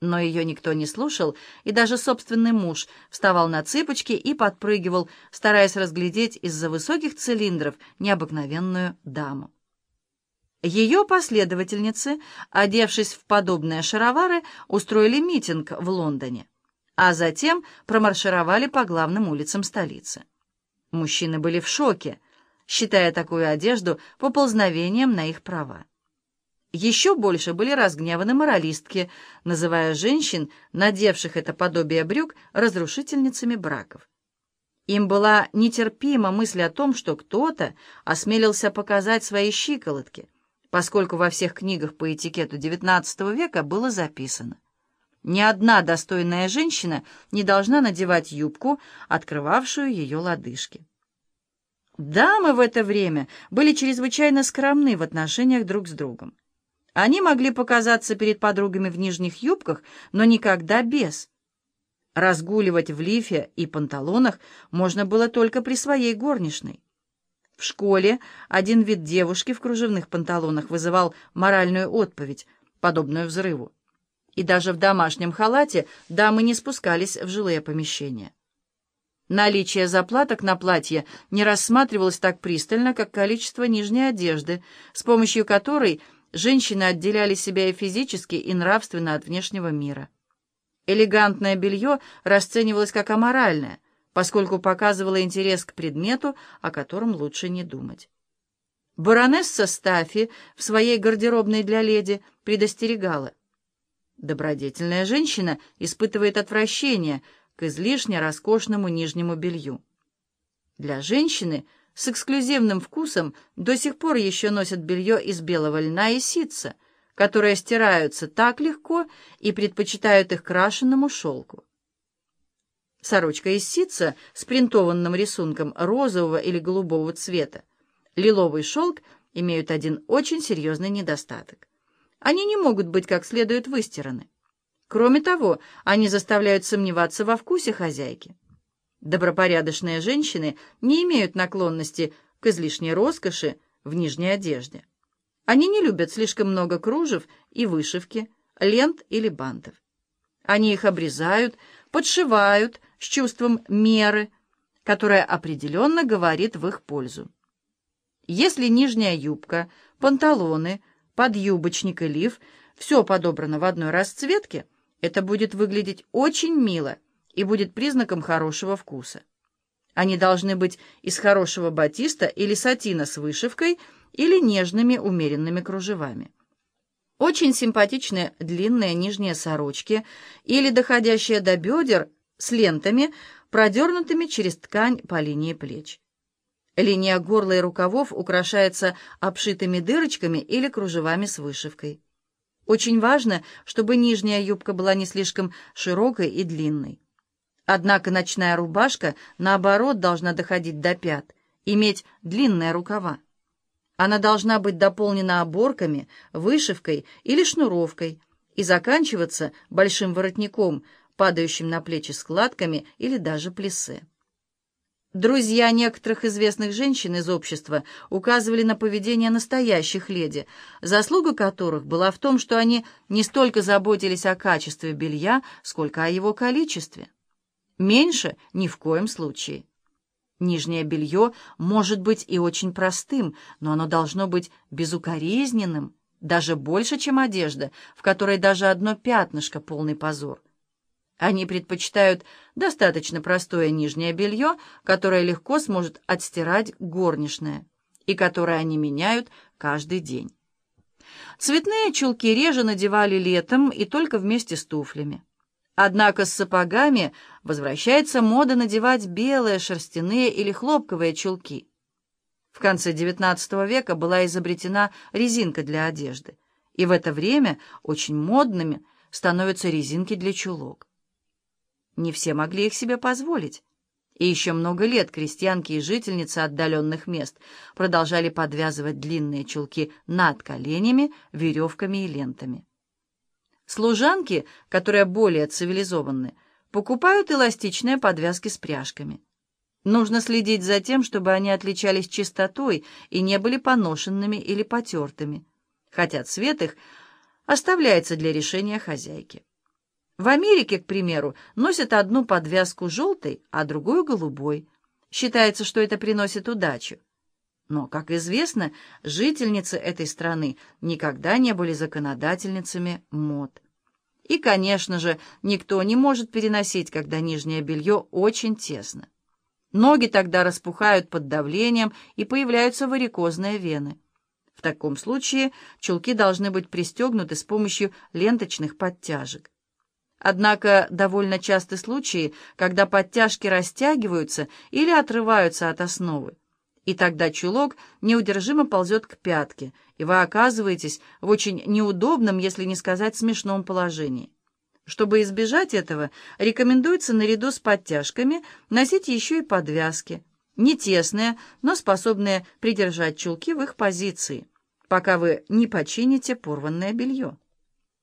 Но ее никто не слушал, и даже собственный муж вставал на цыпочки и подпрыгивал, стараясь разглядеть из-за высоких цилиндров необыкновенную даму. Ее последовательницы, одевшись в подобные шаровары, устроили митинг в Лондоне, а затем промаршировали по главным улицам столицы. Мужчины были в шоке, считая такую одежду поползновением на их права. Еще больше были разгневаны моралистки, называя женщин, надевших это подобие брюк, разрушительницами браков. Им была нетерпима мысль о том, что кто-то осмелился показать свои щиколотки, поскольку во всех книгах по этикету XIX века было записано. Ни одна достойная женщина не должна надевать юбку, открывавшую ее лодыжки. Дамы в это время были чрезвычайно скромны в отношениях друг с другом. Они могли показаться перед подругами в нижних юбках, но никогда без. Разгуливать в лифе и панталонах можно было только при своей горничной. В школе один вид девушки в кружевных панталонах вызывал моральную отповедь, подобную взрыву. И даже в домашнем халате дамы не спускались в жилые помещения. Наличие заплаток на платье не рассматривалось так пристально, как количество нижней одежды, с помощью которой женщины отделяли себя и физически, и нравственно от внешнего мира. Элегантное белье расценивалось как аморальное, поскольку показывало интерес к предмету, о котором лучше не думать. Баронесса Стафи в своей гардеробной для леди предостерегала. Добродетельная женщина испытывает отвращение – к излишне роскошному нижнему белью. Для женщины с эксклюзивным вкусом до сих пор еще носят белье из белого льна и ситца, которые стираются так легко и предпочитают их крашенному шелку. Сорочка из ситца с принтованным рисунком розового или голубого цвета, лиловый шелк имеют один очень серьезный недостаток. Они не могут быть как следует выстираны. Кроме того, они заставляют сомневаться во вкусе хозяйки. Добропорядочные женщины не имеют наклонности к излишней роскоши в нижней одежде. Они не любят слишком много кружев и вышивки, лент или бантов. Они их обрезают, подшивают с чувством меры, которая определенно говорит в их пользу. Если нижняя юбка, панталоны, подюбочник и лиф – все подобрано в одной расцветке – это будет выглядеть очень мило и будет признаком хорошего вкуса. Они должны быть из хорошего батиста или сатина с вышивкой или нежными умеренными кружевами. Очень симпатичные длинные нижние сорочки или доходящие до бедер с лентами, продернутыми через ткань по линии плеч. Линия горла и рукавов украшается обшитыми дырочками или кружевами с вышивкой. Очень важно, чтобы нижняя юбка была не слишком широкой и длинной. Однако ночная рубашка, наоборот, должна доходить до пят, иметь длинные рукава. Она должна быть дополнена оборками, вышивкой или шнуровкой и заканчиваться большим воротником, падающим на плечи складками или даже плессе. Друзья некоторых известных женщин из общества указывали на поведение настоящих леди, заслуга которых была в том, что они не столько заботились о качестве белья, сколько о его количестве. Меньше ни в коем случае. Нижнее белье может быть и очень простым, но оно должно быть безукоризненным, даже больше, чем одежда, в которой даже одно пятнышко — полный позор. Они предпочитают достаточно простое нижнее белье, которое легко сможет отстирать горничная, и которое они меняют каждый день. Цветные чулки реже надевали летом и только вместе с туфлями. Однако с сапогами возвращается мода надевать белые шерстяные или хлопковые чулки. В конце XIX века была изобретена резинка для одежды, и в это время очень модными становятся резинки для чулок. Не все могли их себе позволить. И еще много лет крестьянки и жительницы отдаленных мест продолжали подвязывать длинные чулки над коленями, веревками и лентами. Служанки, которые более цивилизованы, покупают эластичные подвязки с пряжками. Нужно следить за тем, чтобы они отличались чистотой и не были поношенными или потертыми, хотя цвет их оставляется для решения хозяйки. В Америке, к примеру, носят одну подвязку желтой, а другую голубой. Считается, что это приносит удачу. Но, как известно, жительницы этой страны никогда не были законодательницами мод. И, конечно же, никто не может переносить, когда нижнее белье очень тесно. Ноги тогда распухают под давлением и появляются варикозные вены. В таком случае чулки должны быть пристегнуты с помощью ленточных подтяжек. Однако довольно часты случаи, когда подтяжки растягиваются или отрываются от основы. И тогда чулок неудержимо ползет к пятке, и вы оказываетесь в очень неудобном, если не сказать смешном положении. Чтобы избежать этого, рекомендуется наряду с подтяжками носить еще и подвязки, не тесные, но способные придержать чулки в их позиции, пока вы не почините порванное белье.